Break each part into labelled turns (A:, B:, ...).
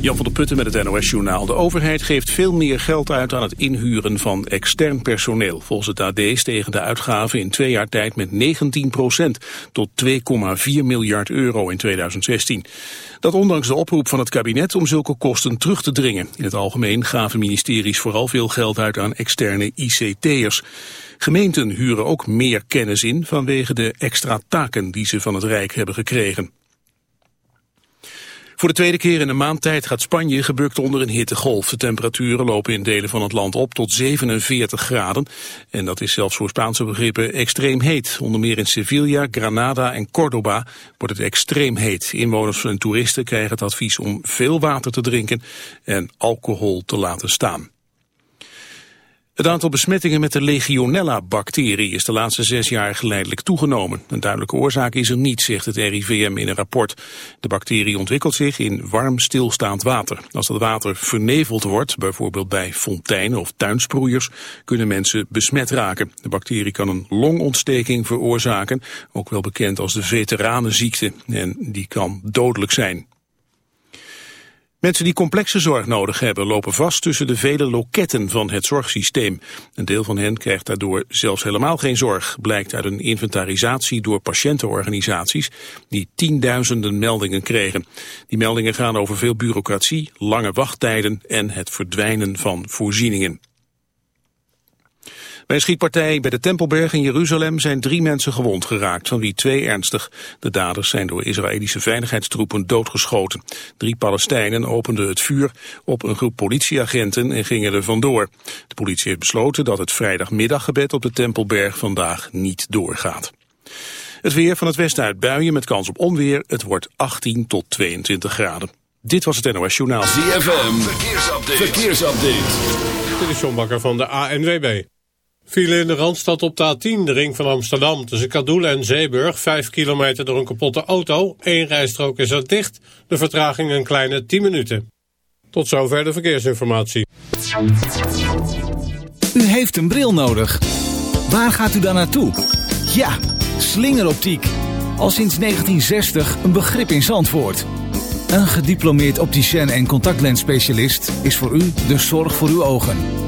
A: Jan van der Putten met het NOS-journaal. De overheid geeft veel meer geld uit aan het inhuren van extern personeel. Volgens het AD stegen de uitgaven in twee jaar tijd met 19 procent... tot 2,4 miljard euro in 2016. Dat ondanks de oproep van het kabinet om zulke kosten terug te dringen. In het algemeen gaven ministeries vooral veel geld uit aan externe ICT'ers. Gemeenten huren ook meer kennis in vanwege de extra taken die ze van het Rijk hebben gekregen. Voor de tweede keer in een maand tijd gaat Spanje gebukt onder een hittegolf. De temperaturen lopen in delen van het land op tot 47 graden. En dat is zelfs voor Spaanse begrippen extreem heet. Onder meer in Sevilla, Granada en Córdoba wordt het extreem heet. Inwoners en toeristen krijgen het advies om veel water te drinken en alcohol te laten staan. Het aantal besmettingen met de Legionella-bacterie is de laatste zes jaar geleidelijk toegenomen. Een duidelijke oorzaak is er niet, zegt het RIVM in een rapport. De bacterie ontwikkelt zich in warm stilstaand water. Als dat water verneveld wordt, bijvoorbeeld bij fonteinen of tuinsproeiers, kunnen mensen besmet raken. De bacterie kan een longontsteking veroorzaken, ook wel bekend als de veteranenziekte. En die kan dodelijk zijn. Mensen die complexe zorg nodig hebben lopen vast tussen de vele loketten van het zorgsysteem. Een deel van hen krijgt daardoor zelfs helemaal geen zorg, blijkt uit een inventarisatie door patiëntenorganisaties die tienduizenden meldingen kregen. Die meldingen gaan over veel bureaucratie, lange wachttijden en het verdwijnen van voorzieningen. Bij een schietpartij bij de Tempelberg in Jeruzalem zijn drie mensen gewond geraakt, van wie twee ernstig. De daders zijn door Israëlische veiligheidstroepen doodgeschoten. Drie Palestijnen openden het vuur op een groep politieagenten en gingen er vandoor. De politie heeft besloten dat het vrijdagmiddaggebed op de Tempelberg vandaag niet doorgaat. Het weer van het westen uit buien met kans op onweer. Het wordt 18 tot 22 graden. Dit was het NOS Journaal.
B: ZFM, verkeersupdate. verkeersupdate.
C: Dit is John Bakker van de ANWB. Vielen in de Randstad op de A10, de ring van Amsterdam... tussen Kadoelen en Zeeburg, 5 kilometer door een kapotte auto. Eén rijstrook is er dicht, de vertraging een kleine 10 minuten. Tot zover de verkeersinformatie.
D: U heeft een bril nodig. Waar gaat u dan naartoe? Ja, slingeroptiek. Al sinds 1960 een begrip in Zandvoort. Een gediplomeerd opticien en contactlensspecialist... is voor u de zorg voor uw ogen.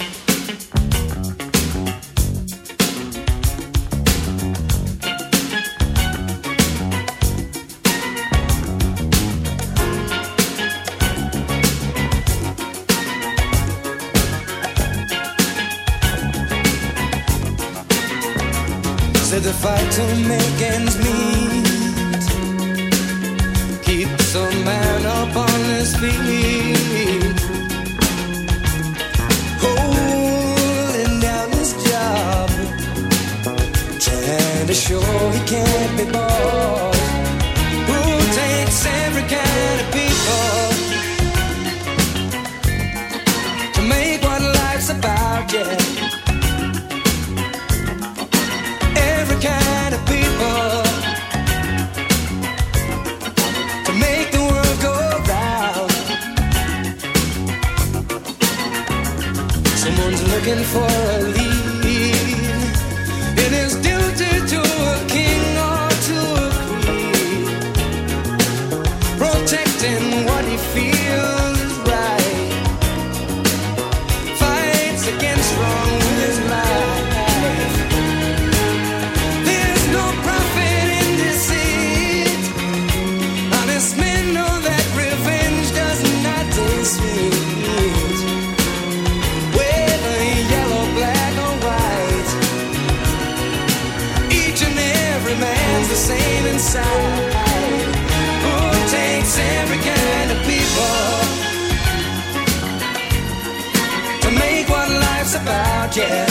E: Yeah,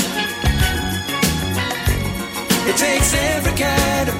F: It takes every kind of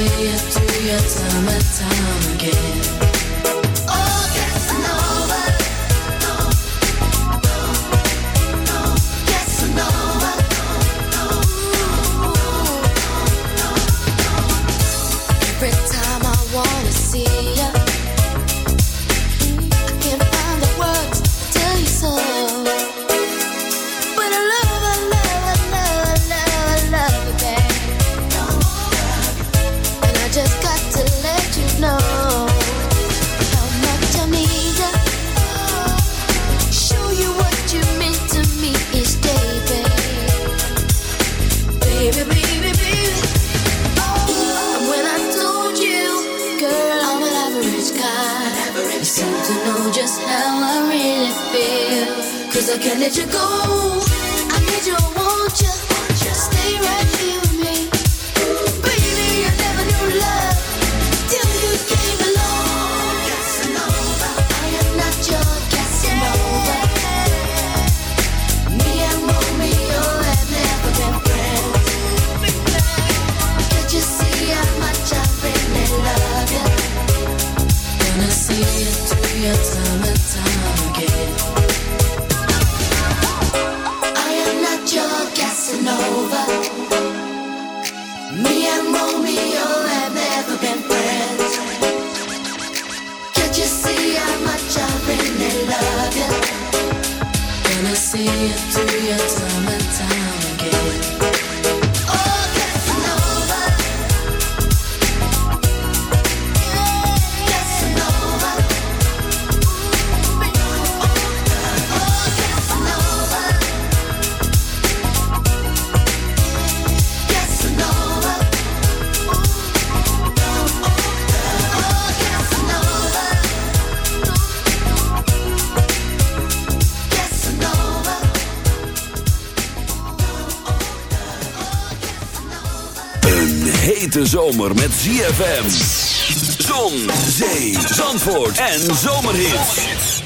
G: me up
H: to your summertime I
G: can't let you go. I need you, I want you.
H: to your
G: time.
B: hete zomer met ZFM. Zon, zee, zandvoort en zomerhit.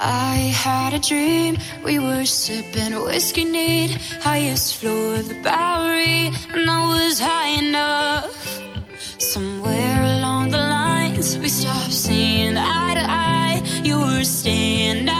I: I had a dream, we were sipping whiskey neat Highest floor of the Bowery, and I was high enough Somewhere along the lines, we stopped seeing
J: understand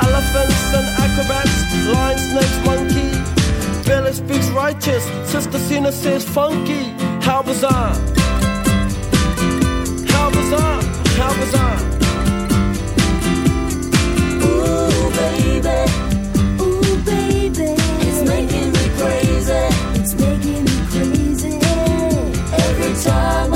K: Elephants and acrobats, lions, snakes, monkey. Billy speaks righteous, Sister Cena says funky. How bizarre! How bizarre! How bizarre!
L: Ooh, baby. Ooh, baby. It's making me crazy. It's making me crazy. Every time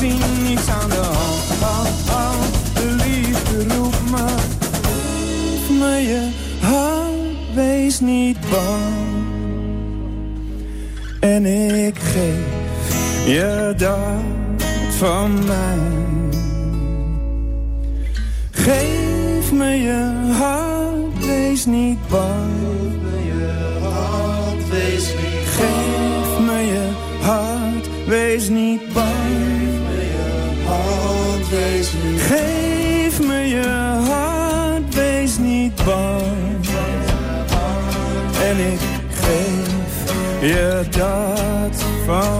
M: gezien. Niets aan de hand, hand, hand. De liefde roept me. Geef me je hand, wees niet bang. En ik geef je dat van mij. Geef me je hand, wees niet bang. shots from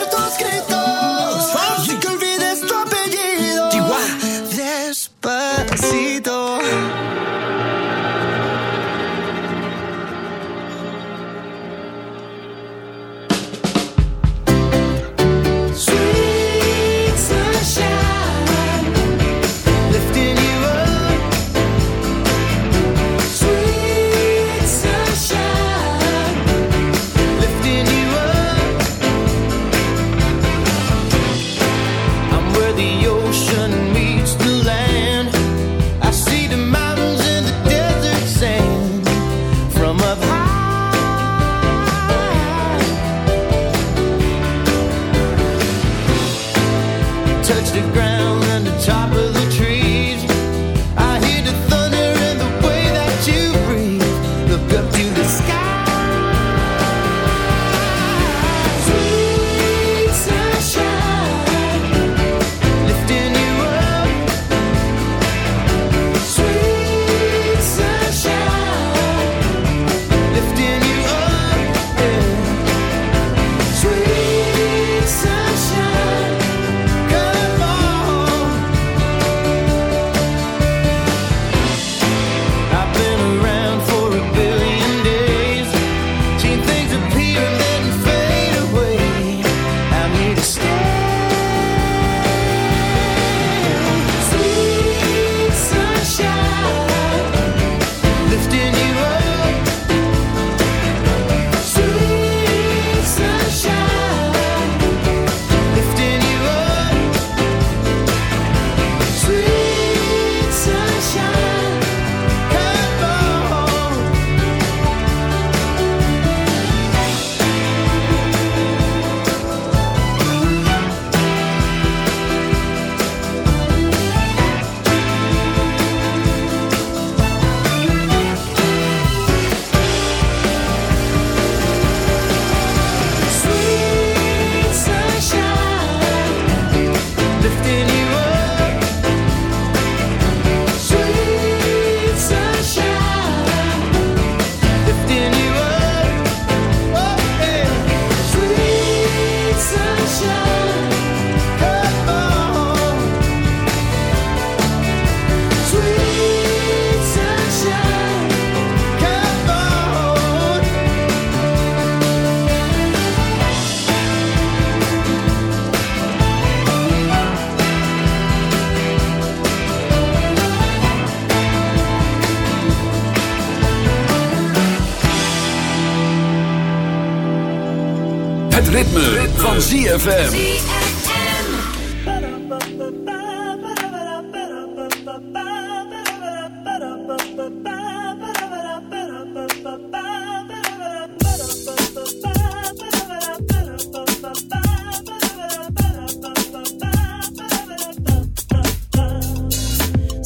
B: ZFM.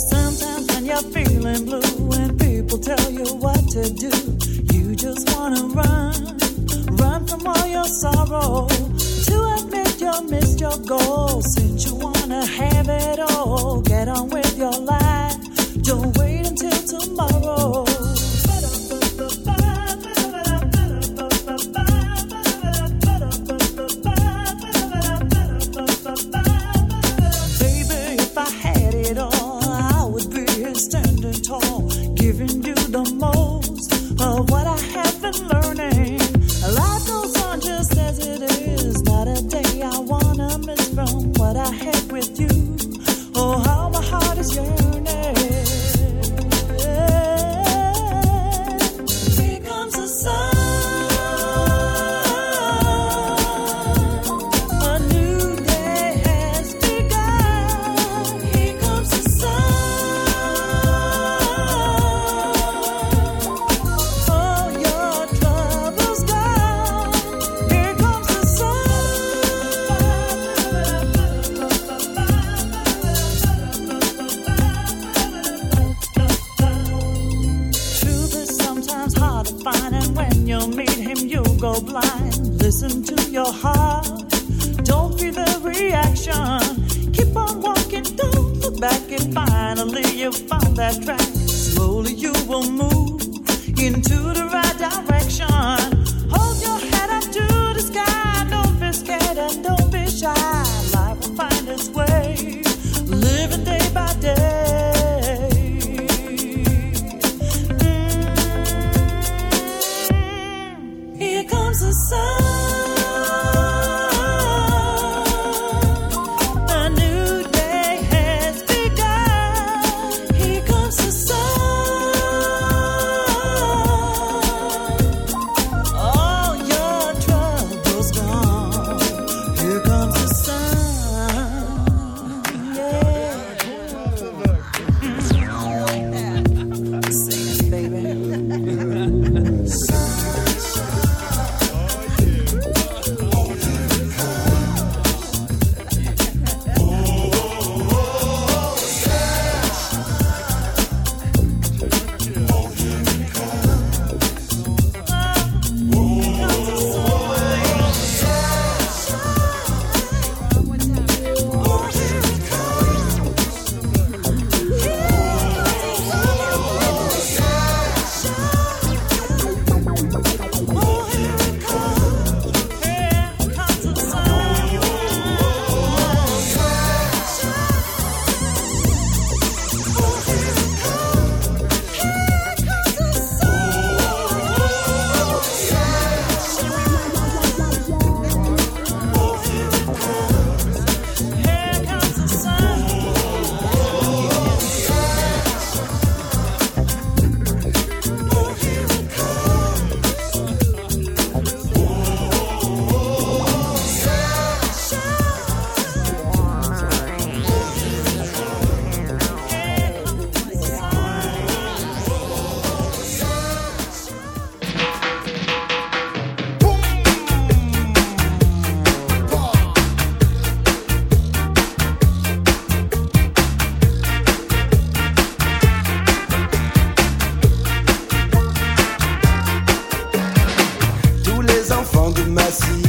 N: Sometimes when you're feeling blue people tell you what to do, you just wanna run, run from all your sorrow to admit you missed your goal. Since you wanna have it all, get on with your life. Don't wait until tomorrow.
O: see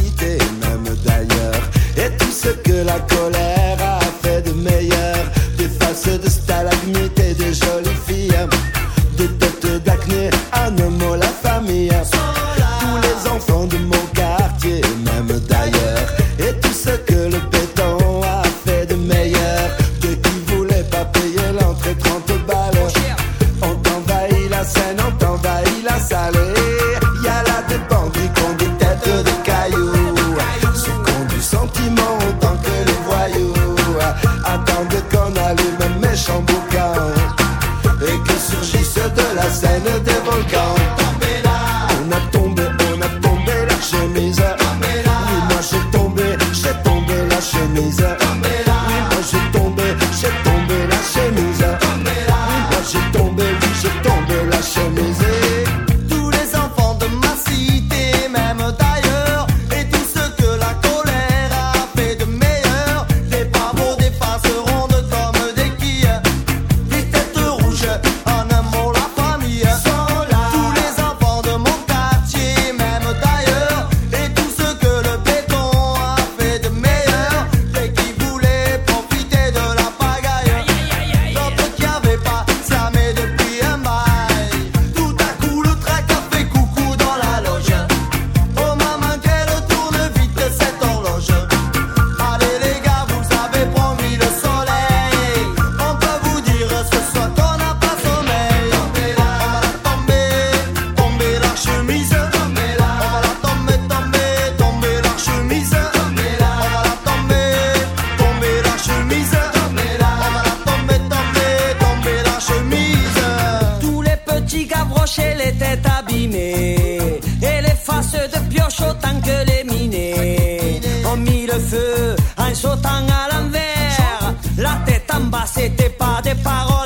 O: feu en sautant à l'envers. La tête en bas, c'était pas des paroles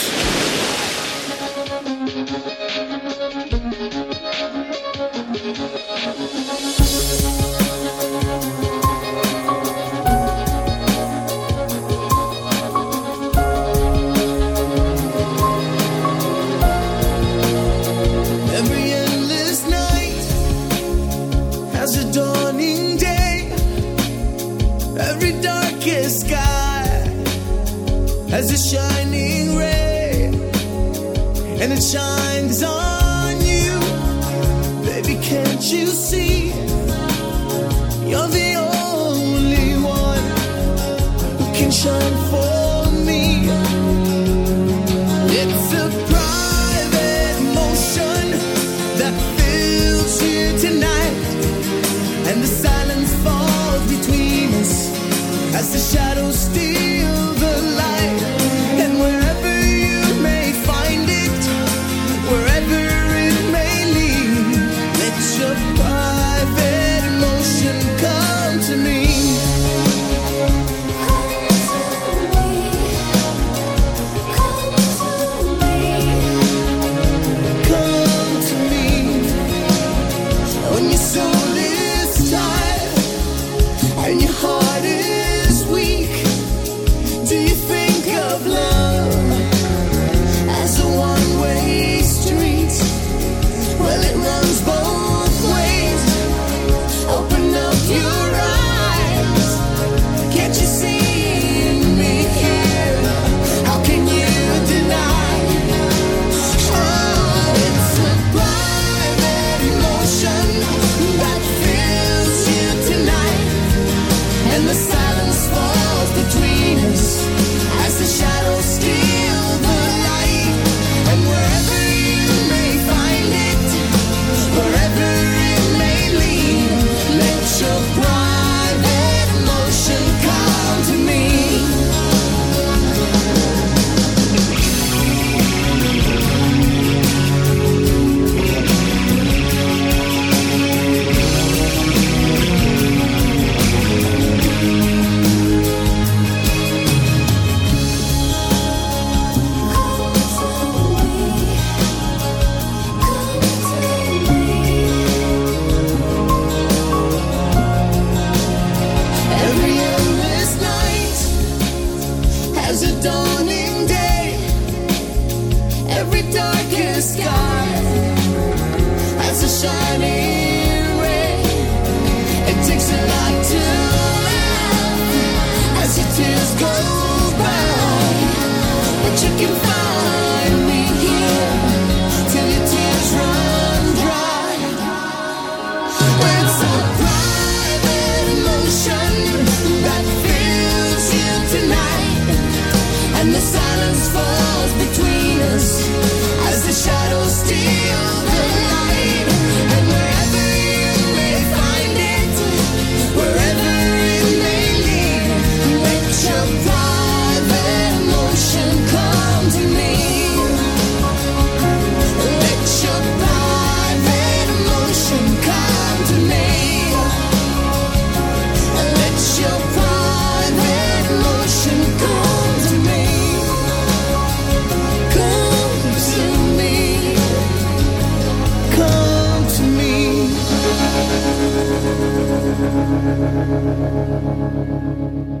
H: tears go Thank you.